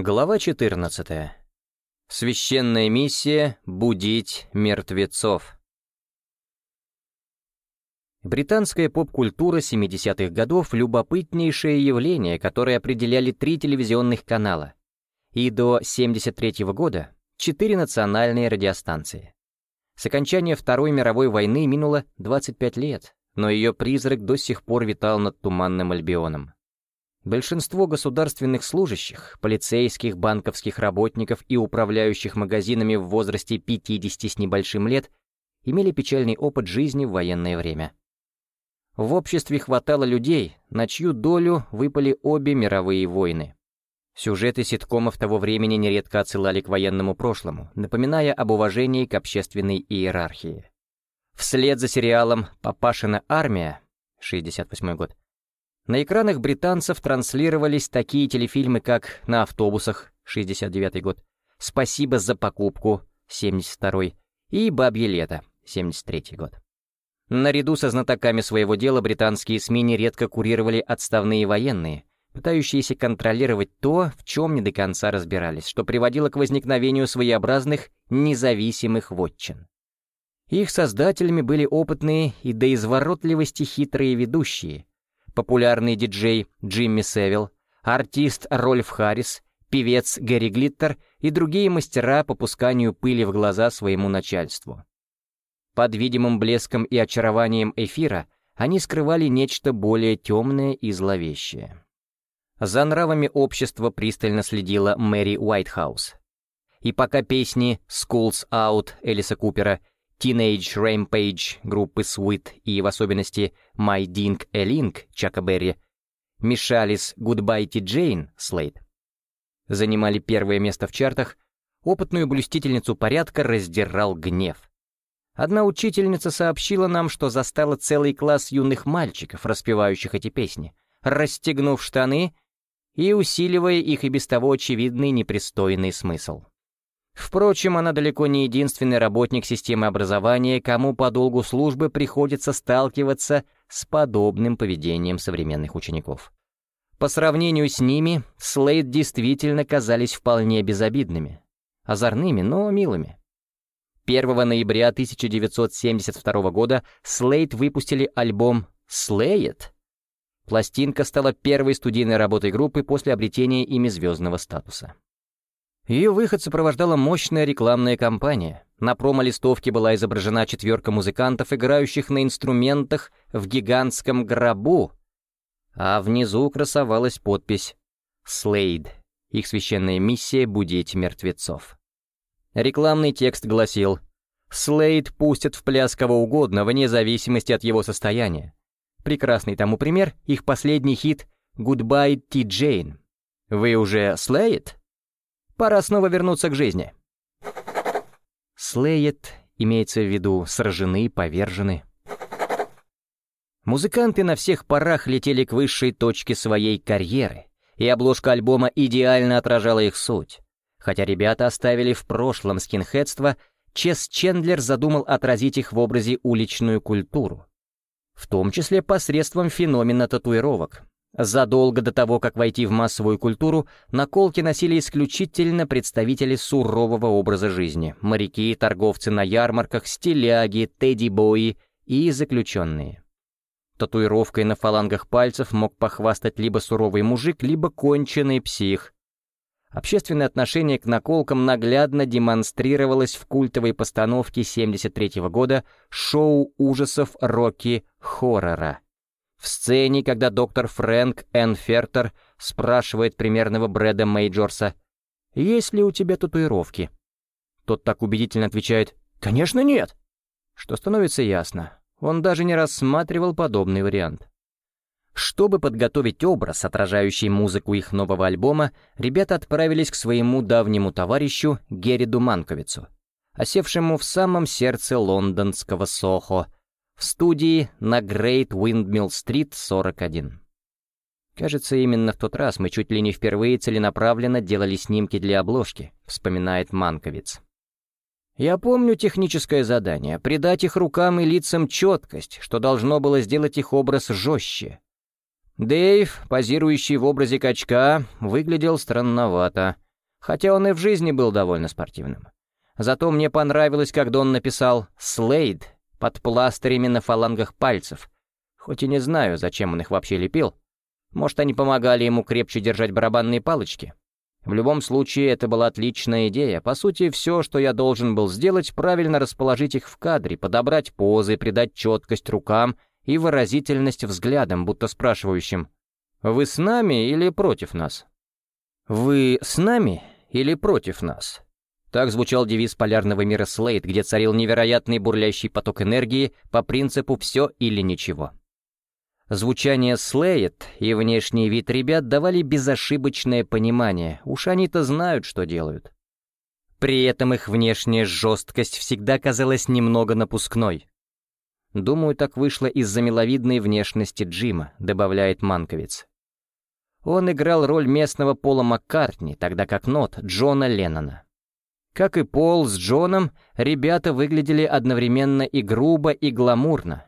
Глава 14. Священная миссия «Будить мертвецов». Британская поп-культура 70-х годов — любопытнейшее явление, которое определяли три телевизионных канала. И до 73 -го года — четыре национальные радиостанции. С окончания Второй мировой войны минуло 25 лет, но ее призрак до сих пор витал над Туманным Альбионом. Большинство государственных служащих, полицейских, банковских работников и управляющих магазинами в возрасте 50 с небольшим лет имели печальный опыт жизни в военное время. В обществе хватало людей, на чью долю выпали обе мировые войны. Сюжеты ситкомов того времени нередко отсылали к военному прошлому, напоминая об уважении к общественной иерархии. Вслед за сериалом «Папашина армия» 68 год на экранах британцев транслировались такие телефильмы, как «На автобусах» 69 год, «Спасибо за покупку» 72 и «Бабье лето» 73 год. Наряду со знатоками своего дела британские СМИ нередко курировали отставные военные, пытающиеся контролировать то, в чем не до конца разбирались, что приводило к возникновению своеобразных независимых вотчин. Их создателями были опытные и до изворотливости хитрые ведущие, популярный диджей Джимми Севилл, артист Рольф Харрис, певец Гэри Глиттер и другие мастера по пусканию пыли в глаза своему начальству. Под видимым блеском и очарованием эфира они скрывали нечто более темное и зловещее. За нравами общества пристально следила Мэри Уайтхаус. И пока песни «Schools Out» Элиса Купера Teenage Rampage группы Sweet и в особенности My Ding a Link Чака Берри мешались Goodbye to Jane Слейд. Занимали первое место в чартах, опытную блюстительницу порядка раздирал гнев. Одна учительница сообщила нам, что застала целый класс юных мальчиков, распевающих эти песни, расстегнув штаны и усиливая их и без того очевидный непристойный смысл. Впрочем, она далеко не единственный работник системы образования, кому по долгу службы приходится сталкиваться с подобным поведением современных учеников. По сравнению с ними, Слейд действительно казались вполне безобидными, озорными, но милыми. 1 ноября 1972 года Слейд выпустили альбом «Слейд». Пластинка стала первой студийной работой группы после обретения ими звездного статуса. Ее выход сопровождала мощная рекламная кампания. На промо-листовке была изображена четверка музыкантов, играющих на инструментах в гигантском гробу, а внизу красовалась подпись «Слейд», их священная миссия — будить мертвецов. Рекламный текст гласил «Слейд пустят в пляс кого угодно, вне зависимости от его состояния». Прекрасный тому пример — их последний хит «Goodbye, Ти Джейн». «Вы уже Слейд?» Пора снова вернуться к жизни. Слеет имеется в виду сражены, повержены. Музыканты на всех парах летели к высшей точке своей карьеры, и обложка альбома идеально отражала их суть. Хотя ребята оставили в прошлом скинхедство, Чес Чендлер задумал отразить их в образе уличную культуру. В том числе посредством феномена татуировок, Задолго до того, как войти в массовую культуру, наколки носили исключительно представители сурового образа жизни — моряки, торговцы на ярмарках, стиляги, тедди-бои и заключенные. Татуировкой на фалангах пальцев мог похвастать либо суровый мужик, либо конченый псих. Общественное отношение к наколкам наглядно демонстрировалось в культовой постановке 73 -го года шоу ужасов Рокки Хоррора — в сцене, когда доктор Фрэнк-эн-Фуртер спрашивает примерного Брэда Мейджорса, «Есть ли у тебя татуировки?» Тот так убедительно отвечает, «Конечно нет!» Что становится ясно, он даже не рассматривал подобный вариант. Чтобы подготовить образ, отражающий музыку их нового альбома, ребята отправились к своему давнему товарищу Гереду Манковицу, осевшему в самом сердце лондонского Сохо, в студии на Great Windmill Street 41. Кажется, именно в тот раз мы чуть ли не впервые целенаправленно делали снимки для обложки, вспоминает Манковиц. Я помню техническое задание — придать их рукам и лицам четкость, что должно было сделать их образ жестче. Дэйв, позирующий в образе качка, выглядел странновато. хотя он и в жизни был довольно спортивным. Зато мне понравилось, когда он написал «Слейд» под пластырями на фалангах пальцев, хоть и не знаю, зачем он их вообще лепил. Может, они помогали ему крепче держать барабанные палочки? В любом случае, это была отличная идея. По сути, все, что я должен был сделать, правильно расположить их в кадре, подобрать позы, придать четкость рукам и выразительность взглядам, будто спрашивающим «Вы с нами или против нас?» «Вы с нами или против нас?» Так звучал девиз полярного мира Слейд, где царил невероятный бурлящий поток энергии по принципу «все или ничего». Звучание Слейд и внешний вид ребят давали безошибочное понимание, уж они-то знают, что делают. При этом их внешняя жесткость всегда казалась немного напускной. Думаю, так вышло из-за миловидной внешности Джима, добавляет Манковиц. Он играл роль местного Пола Маккартни, тогда как Нот — Джона Леннона. Как и Пол с Джоном, ребята выглядели одновременно и грубо, и гламурно,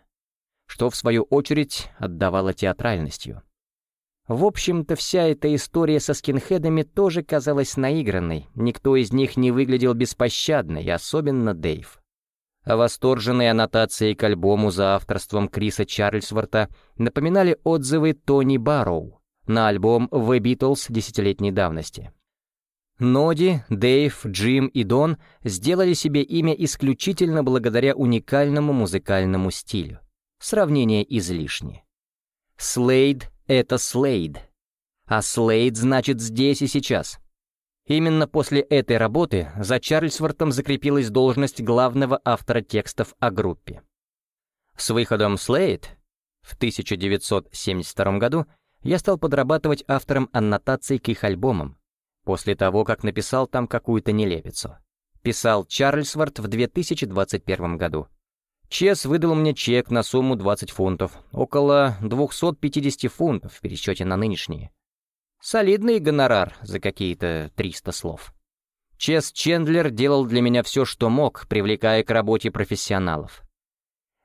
что, в свою очередь, отдавало театральностью. В общем-то, вся эта история со скинхедами тоже казалась наигранной, никто из них не выглядел беспощадной, особенно Дэйв. А восторженные аннотации к альбому за авторством Криса Чарльзворта напоминали отзывы Тони Барроу на альбом «The Beatles» десятилетней давности. Ноди, Дэйв, Джим и Дон сделали себе имя исключительно благодаря уникальному музыкальному стилю. Сравнение излишне. Слейд — это Слейд. А Слейд значит здесь и сейчас. Именно после этой работы за Чарльзвортом закрепилась должность главного автора текстов о группе. С выходом Слейд в 1972 году я стал подрабатывать автором аннотаций к их альбомам, после того, как написал там какую-то нелепицу. Писал Чарльзворт в 2021 году. Чес выдал мне чек на сумму 20 фунтов, около 250 фунтов в пересчете на нынешние. Солидный гонорар за какие-то 300 слов. Чес Чендлер делал для меня все, что мог, привлекая к работе профессионалов.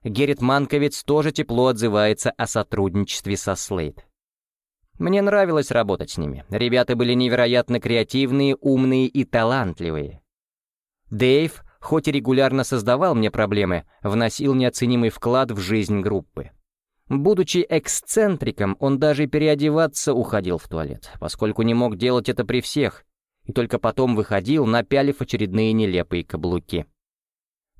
Геррит Манковиц тоже тепло отзывается о сотрудничестве со Слейд. Мне нравилось работать с ними. Ребята были невероятно креативные, умные и талантливые. Дэйв хоть и регулярно создавал мне проблемы, вносил неоценимый вклад в жизнь группы. Будучи эксцентриком, он даже переодеваться уходил в туалет, поскольку не мог делать это при всех, и только потом выходил, напялив очередные нелепые каблуки.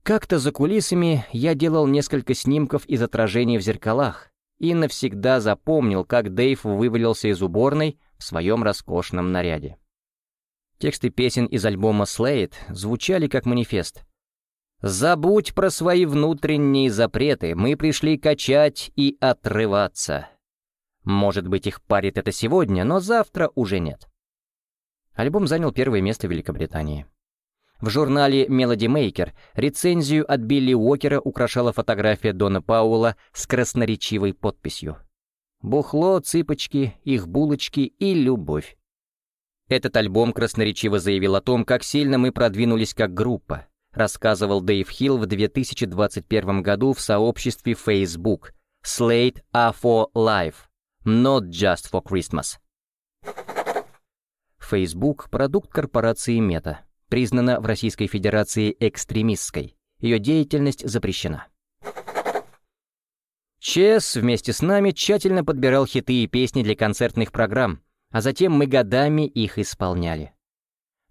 Как-то за кулисами я делал несколько снимков из отражений в зеркалах и навсегда запомнил, как Дэйв вывалился из уборной в своем роскошном наряде. Тексты песен из альбома «Слейд» звучали как манифест. «Забудь про свои внутренние запреты, мы пришли качать и отрываться». Может быть, их парит это сегодня, но завтра уже нет. Альбом занял первое место в Великобритании. В журнале Melody Maker рецензию от Билли Уокера украшала фотография Дона Пауэлла с красноречивой подписью. «Бухло, цыпочки, их булочки и любовь». Этот альбом красноречиво заявил о том, как сильно мы продвинулись как группа, рассказывал Дэйв Хилл в 2021 году в сообществе Facebook Slate are for life, not just for Christmas. Facebook — продукт корпорации Мета, признана в Российской Федерации экстремистской. Ее деятельность запрещена. Чес вместе с нами тщательно подбирал хиты и песни для концертных программ, а затем мы годами их исполняли.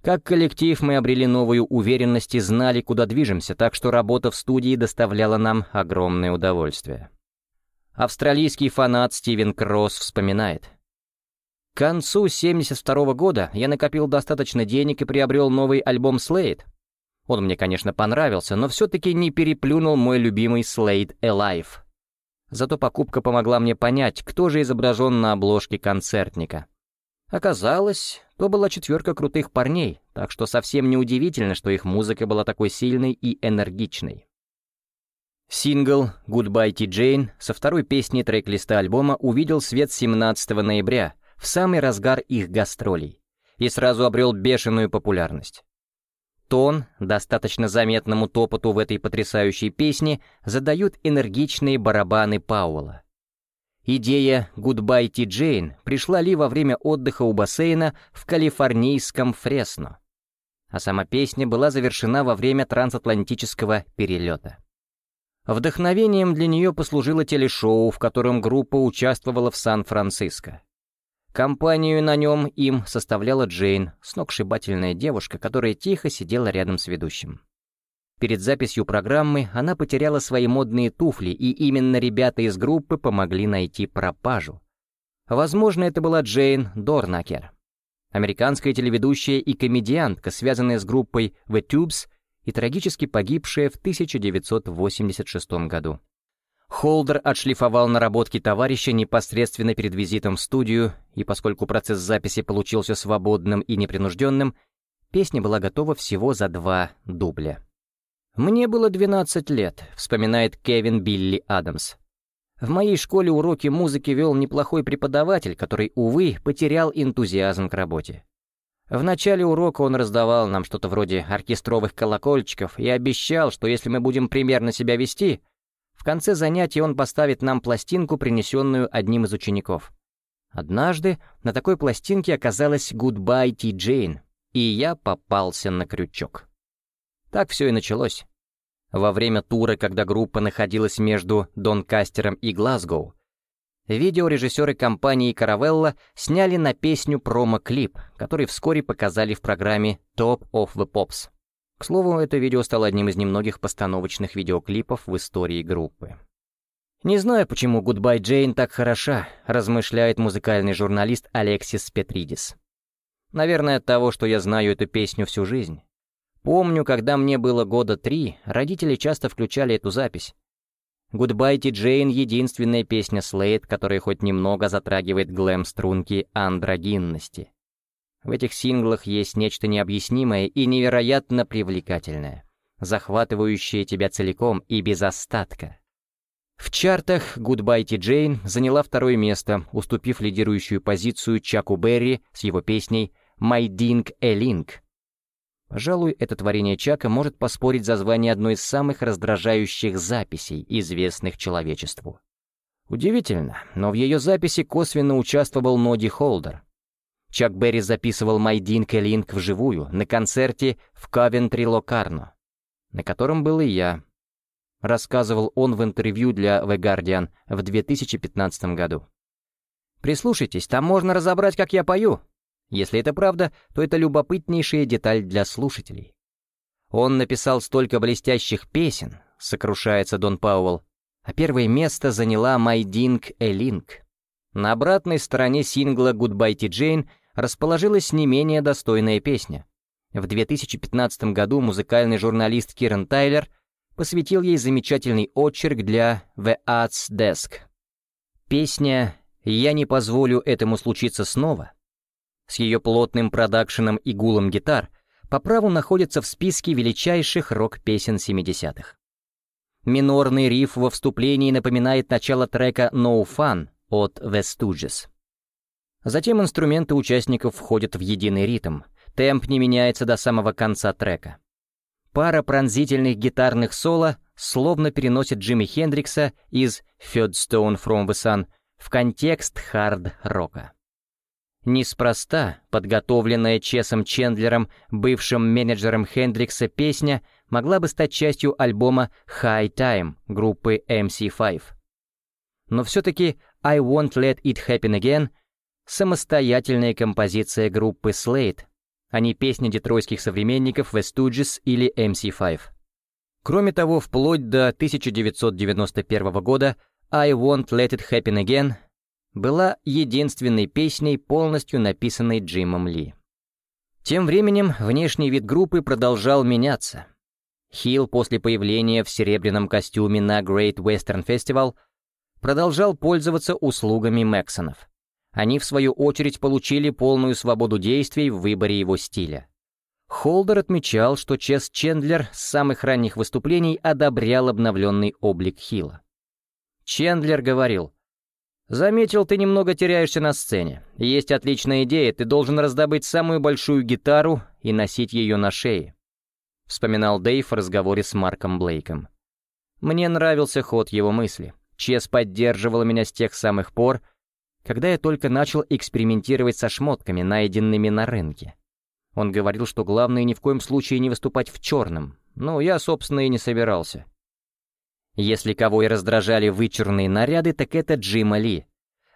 Как коллектив мы обрели новую уверенность и знали, куда движемся, так что работа в студии доставляла нам огромное удовольствие. Австралийский фанат Стивен Кросс вспоминает. К концу 72 -го года я накопил достаточно денег и приобрел новый альбом Slade. Он мне, конечно, понравился, но все-таки не переплюнул мой любимый Slade Alive. Зато покупка помогла мне понять, кто же изображен на обложке концертника. Оказалось, то была четверка крутых парней, так что совсем не удивительно, что их музыка была такой сильной и энергичной. Сингл «Goodbye, T. Jane» со второй песни трек-листа альбома увидел свет 17 ноября, в самый разгар их гастролей, и сразу обрел бешеную популярность. Тон, достаточно заметному топоту в этой потрясающей песне, задают энергичные барабаны Пауэлла. Идея «Goodbye, Ти Джейн» пришла Ли во время отдыха у бассейна в калифорнийском Фресно. А сама песня была завершена во время трансатлантического перелета. Вдохновением для нее послужило телешоу, в котором группа участвовала в Сан-Франциско. Компанию на нем им составляла Джейн, сногсшибательная девушка, которая тихо сидела рядом с ведущим. Перед записью программы она потеряла свои модные туфли, и именно ребята из группы помогли найти пропажу. Возможно, это была Джейн Дорнакер, американская телеведущая и комедиантка, связанная с группой The Tubes и трагически погибшая в 1986 году. Холдер отшлифовал наработки товарища непосредственно перед визитом в студию, и поскольку процесс записи получился свободным и непринужденным, песня была готова всего за два дубля. «Мне было 12 лет», — вспоминает Кевин Билли Адамс. «В моей школе уроки музыки вел неплохой преподаватель, который, увы, потерял энтузиазм к работе. В начале урока он раздавал нам что-то вроде оркестровых колокольчиков и обещал, что если мы будем примерно себя вести, в конце занятия он поставит нам пластинку, принесенную одним из учеников. Однажды на такой пластинке оказалась «Goodbye, Ти Джейн», и я попался на крючок. Так все и началось. Во время тура, когда группа находилась между Донкастером и Глазгоу, видеорежиссеры компании «Каравелла» сняли на песню промо-клип, который вскоре показали в программе «Top of the Pops». К слову, это видео стало одним из немногих постановочных видеоклипов в истории группы. «Не знаю, почему «Goodbye, Джейн» так хороша», размышляет музыкальный журналист Алексис Петридис. «Наверное, от того, что я знаю эту песню всю жизнь. Помню, когда мне было года три, родители часто включали эту запись. «Goodbye, Ти Джейн» — единственная песня Слейд, которая хоть немного затрагивает глэм-струнки андрогинности. В этих синглах есть нечто необъяснимое и невероятно привлекательное, захватывающее тебя целиком и без остатка. В чартах «Goodbye, Ти Джейн» заняла второе место, уступив лидирующую позицию Чаку Берри с его песней «My Ding a Link», Пожалуй, это творение Чака может поспорить за звание одной из самых раздражающих записей, известных человечеству. Удивительно, но в ее записи косвенно участвовал Ноди Холдер. Чак Берри записывал «My Dink Link» вживую на концерте в Кавентри Локарно, на котором был и я. Рассказывал он в интервью для The Guardian в 2015 году. «Прислушайтесь, там можно разобрать, как я пою», если это правда, то это любопытнейшая деталь для слушателей. Он написал столько блестящих песен, сокрушается Дон Пауэлл, а первое место заняла «My Dink a Link». На обратной стороне сингла «Goodbye, Ти Джейн» расположилась не менее достойная песня. В 2015 году музыкальный журналист Киран Тайлер посвятил ей замечательный очерк для The Arts Desk. Песня «Я не позволю этому случиться снова» с ее плотным продакшеном и гулом гитар, по праву находится в списке величайших рок-песен 70-х. Минорный риф во вступлении напоминает начало трека «No Fun» от The Stooges. Затем инструменты участников входят в единый ритм, темп не меняется до самого конца трека. Пара пронзительных гитарных соло словно переносит Джимми Хендрикса из «Third Stone from the Sun» в контекст хард-рока. Неспроста подготовленная Чесом Чендлером, бывшим менеджером Хендрикса, песня могла бы стать частью альбома «High Time» группы MC5. Но все-таки «I Won't Let It Happen Again» — самостоятельная композиция группы Slade, а не песня детройтских современников The Stooges или MC5. Кроме того, вплоть до 1991 года «I Won't Let It Happen Again» была единственной песней, полностью написанной Джимом Ли. Тем временем внешний вид группы продолжал меняться. Хилл после появления в серебряном костюме на Great Western Festival продолжал пользоваться услугами Мэксонов. Они, в свою очередь, получили полную свободу действий в выборе его стиля. Холдер отмечал, что Чес Чендлер с самых ранних выступлений одобрял обновленный облик Хилла. Чендлер говорил, Заметил, ты немного теряешься на сцене. Есть отличная идея, ты должен раздобыть самую большую гитару и носить ее на шее. Вспоминал Дэйв в разговоре с Марком Блейком. Мне нравился ход его мысли. Чес поддерживала меня с тех самых пор, когда я только начал экспериментировать со шмотками, найденными на рынке. Он говорил, что главное ни в коем случае не выступать в черном, но я, собственно, и не собирался. Если кого и раздражали вычурные наряды, так это Джима Ли.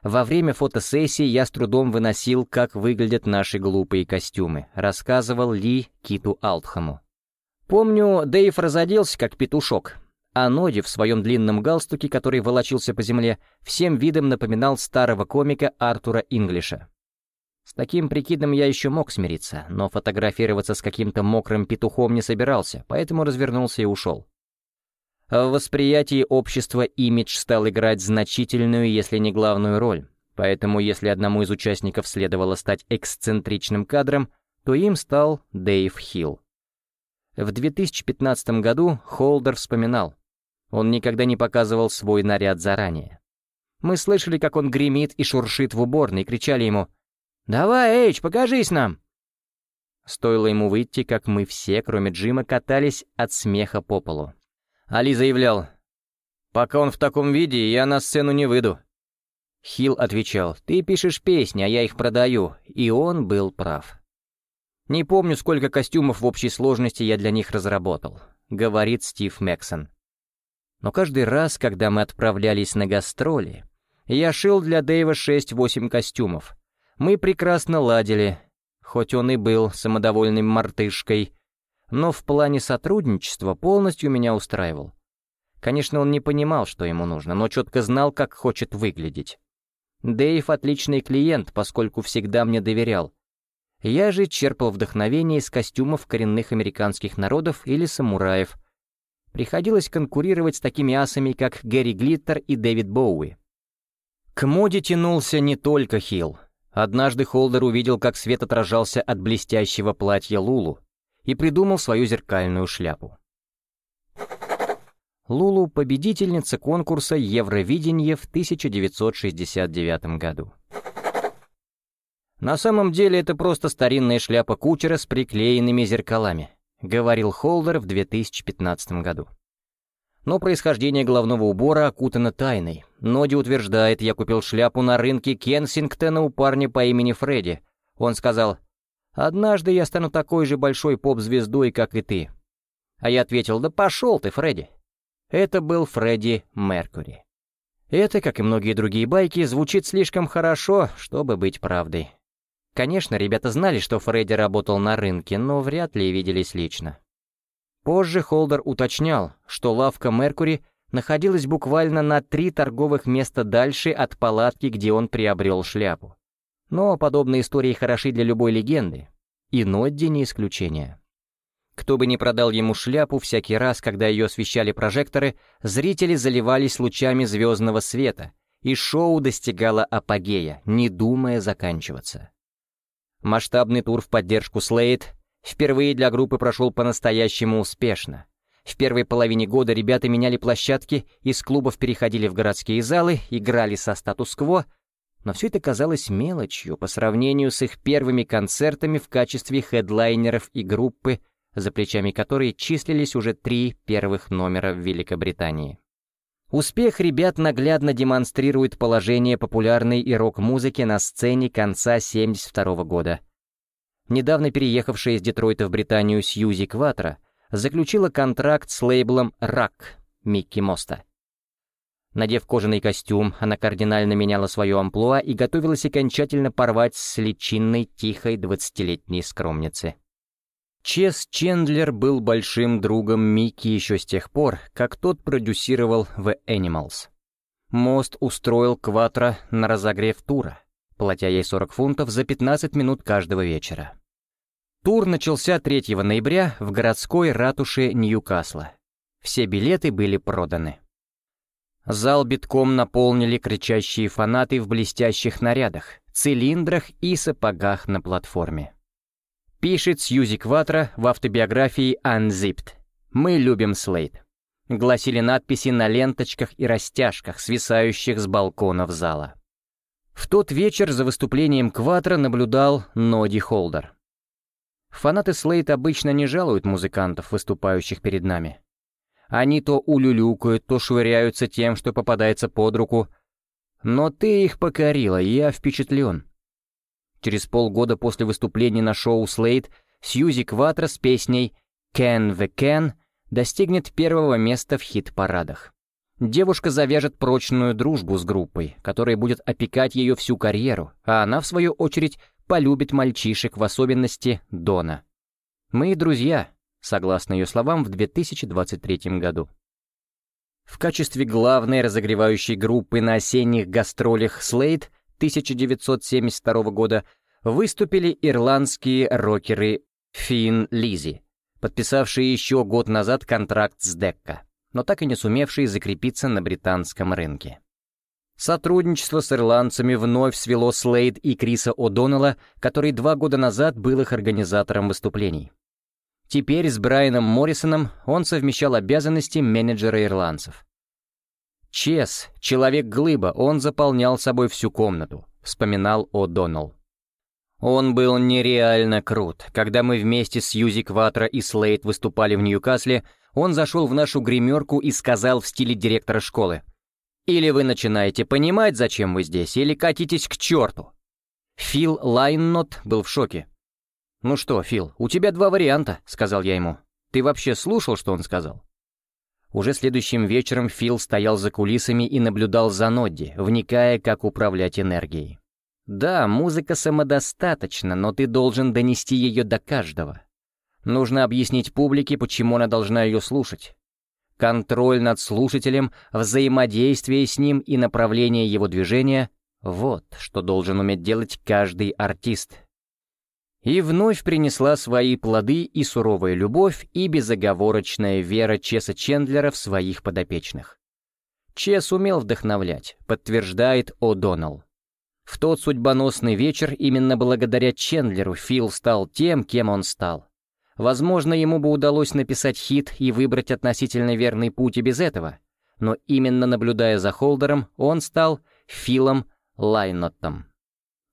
Во время фотосессии я с трудом выносил, как выглядят наши глупые костюмы, рассказывал Ли Киту Алтхаму. Помню, Дэйв разоделся как петушок, а Ноди в своем длинном галстуке, который волочился по земле, всем видом напоминал старого комика Артура Инглиша. С таким прикидом я еще мог смириться, но фотографироваться с каким-то мокрым петухом не собирался, поэтому развернулся и ушел. В восприятии общества имидж стал играть значительную, если не главную роль, поэтому если одному из участников следовало стать эксцентричным кадром, то им стал Дэйв Хилл. В 2015 году Холдер вспоминал, он никогда не показывал свой наряд заранее. Мы слышали, как он гремит и шуршит в уборной, и кричали ему «Давай, Эйч, покажись нам!» Стоило ему выйти, как мы все, кроме Джима, катались от смеха по полу. Али заявлял, «Пока он в таком виде, я на сцену не выйду». Хилл отвечал, «Ты пишешь песни, а я их продаю», и он был прав. «Не помню, сколько костюмов в общей сложности я для них разработал», — говорит Стив Мэксон. Но каждый раз, когда мы отправлялись на гастроли, я шил для Дэйва 6-8 костюмов, мы прекрасно ладили, хоть он и был самодовольным мартышкой, но в плане сотрудничества полностью меня устраивал. Конечно, он не понимал, что ему нужно, но четко знал, как хочет выглядеть. Дэйв — отличный клиент, поскольку всегда мне доверял. Я же черпал вдохновение из костюмов коренных американских народов или самураев. Приходилось конкурировать с такими асами, как Гэри Глиттер и Дэвид Боуи. К моде тянулся не только Хилл. Однажды Холдер увидел, как свет отражался от блестящего платья Лулу, и придумал свою зеркальную шляпу. Лулу — победительница конкурса Евровидение в 1969 году. «На самом деле это просто старинная шляпа кучера с приклеенными зеркалами», — говорил Холдер в 2015 году. Но происхождение головного убора окутано тайной. Ноди утверждает, я купил шляпу на рынке Кенсингтона у парня по имени Фредди. Он сказал, «Однажды я стану такой же большой поп-звездой, как и ты». А я ответил, «Да пошел ты, Фредди». Это был Фредди Меркури. Это, как и многие другие байки, звучит слишком хорошо, чтобы быть правдой. Конечно, ребята знали, что Фредди работал на рынке, но вряд ли виделись лично. Позже Холдер уточнял, что лавка Меркури находилась буквально на три торговых места дальше от палатки, где он приобрел шляпу. Но подобные истории хороши для любой легенды, и Нодди не исключение. Кто бы ни продал ему шляпу, всякий раз, когда ее освещали прожекторы, зрители заливались лучами звездного света, и шоу достигало апогея, не думая заканчиваться. Масштабный тур в поддержку Слейд Впервые для группы прошел по-настоящему успешно. В первой половине года ребята меняли площадки, из клубов переходили в городские залы, играли со статус-кво, но все это казалось мелочью по сравнению с их первыми концертами в качестве хедлайнеров и группы, за плечами которой числились уже три первых номера в Великобритании. Успех ребят наглядно демонстрирует положение популярной и рок-музыки на сцене конца 1972 года — недавно переехавшая из Детройта в Британию Сьюзи Кватро, заключила контракт с лейблом «Рак» Микки Моста. Надев кожаный костюм, она кардинально меняла свое амплуа и готовилась окончательно порвать с личинной тихой двадцатилетней скромницы. Чес Чендлер был большим другом Микки еще с тех пор, как тот продюсировал The Animals. Мост устроил Кватро на разогрев тура, платя ей 40 фунтов за 15 минут каждого вечера. Тур начался 3 ноября в городской ратуше Ньюкасла. Все билеты были проданы. Зал битком наполнили кричащие фанаты в блестящих нарядах, цилиндрах и сапогах на платформе. Пишет Сьюзи Кватро в автобиографии «Unzipped». «Мы любим Слейд», — гласили надписи на ленточках и растяжках, свисающих с балконов зала. В тот вечер за выступлением Кватро наблюдал Ноди Холдер. Фанаты Слейт обычно не жалуют музыкантов, выступающих перед нами. Они то улюлюкают, то швыряются тем, что попадается под руку. Но ты их покорила, я впечатлен. Через полгода после выступления на шоу «Слейд» Сьюзи Кватро с песней «Can the Can» достигнет первого места в хит-парадах. Девушка завяжет прочную дружбу с группой, которая будет опекать ее всю карьеру, а она, в свою очередь, полюбит мальчишек, в особенности Дона. Мы друзья, согласно ее словам, в 2023 году. В качестве главной разогревающей группы на осенних гастролях Slade 1972 года выступили ирландские рокеры Фин Лизи, подписавшие еще год назад контракт с Декка, но так и не сумевшие закрепиться на британском рынке. Сотрудничество с ирландцами вновь свело Слейд и Криса О'Доннелла, который два года назад был их организатором выступлений. Теперь с Брайаном Моррисоном он совмещал обязанности менеджера ирландцев. Чес, человек-глыба, он заполнял собой всю комнату, вспоминал О'Доннелл. Он был нереально крут. Когда мы вместе с Юзи Кватро и Слейд выступали в Ньюкасле, он зашел в нашу гримерку и сказал в стиле директора школы. «Или вы начинаете понимать, зачем вы здесь, или катитесь к черту». Фил Лайннот был в шоке. «Ну что, Фил, у тебя два варианта», — сказал я ему. «Ты вообще слушал, что он сказал?» Уже следующим вечером Фил стоял за кулисами и наблюдал за Нодди, вникая, как управлять энергией. «Да, музыка самодостаточна, но ты должен донести ее до каждого. Нужно объяснить публике, почему она должна ее слушать. Контроль над слушателем, взаимодействие с ним и направление его движения — вот что должен уметь делать каждый артист, и вновь принесла свои плоды и суровая любовь, и безоговорочная вера Чеса Чендлера в своих подопечных. Чес умел вдохновлять, подтверждает О'Доннелл. В тот судьбоносный вечер именно благодаря Чендлеру Фил стал тем, кем он стал. Возможно, ему бы удалось написать хит и выбрать относительно верный путь и без этого, но именно наблюдая за Холдером, он стал Филом Лайноттом.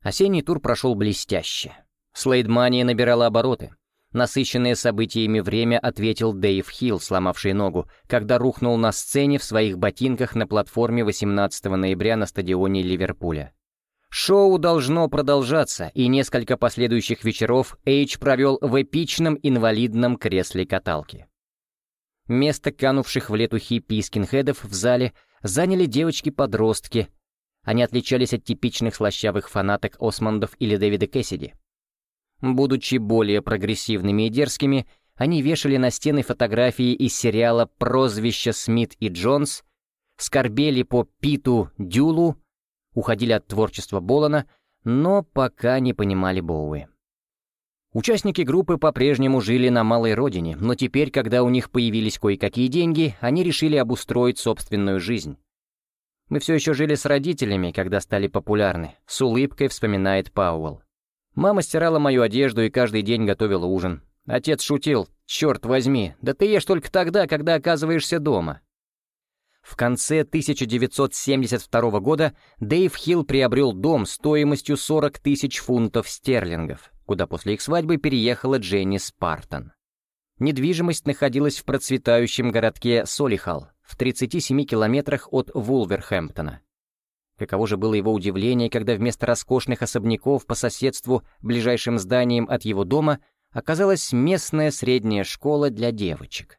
Осенний тур прошел блестяще. Слейдмания набирала обороты. Насыщенное событиями время ответил Дэйв Хилл, сломавший ногу, когда рухнул на сцене в своих ботинках на платформе 18 ноября на стадионе Ливерпуля. Шоу должно продолжаться, и несколько последующих вечеров Эйч провел в эпичном инвалидном кресле каталки. Место канувших в лету хиппи и скинхедов в зале заняли девочки-подростки. Они отличались от типичных слащавых фанаток Осмондов или Дэвида Кэссиди. Будучи более прогрессивными и дерзкими, они вешали на стены фотографии из сериала «Прозвище Смит и Джонс», скорбели по Питу Дюлу, уходили от творчества Болана, но пока не понимали Боуи. Участники группы по-прежнему жили на малой родине, но теперь, когда у них появились кое-какие деньги, они решили обустроить собственную жизнь. «Мы все еще жили с родителями, когда стали популярны», — с улыбкой вспоминает Пауэлл. Мама стирала мою одежду и каждый день готовила ужин. Отец шутил, «Черт возьми, да ты ешь только тогда, когда оказываешься дома». В конце 1972 года Дэйв Хилл приобрел дом стоимостью 40 тысяч фунтов стерлингов, куда после их свадьбы переехала Дженни Спартан. Недвижимость находилась в процветающем городке Солихал, в 37 километрах от Вулверхэмптона. Каково же было его удивление, когда вместо роскошных особняков по соседству, ближайшим зданием от его дома, оказалась местная средняя школа для девочек.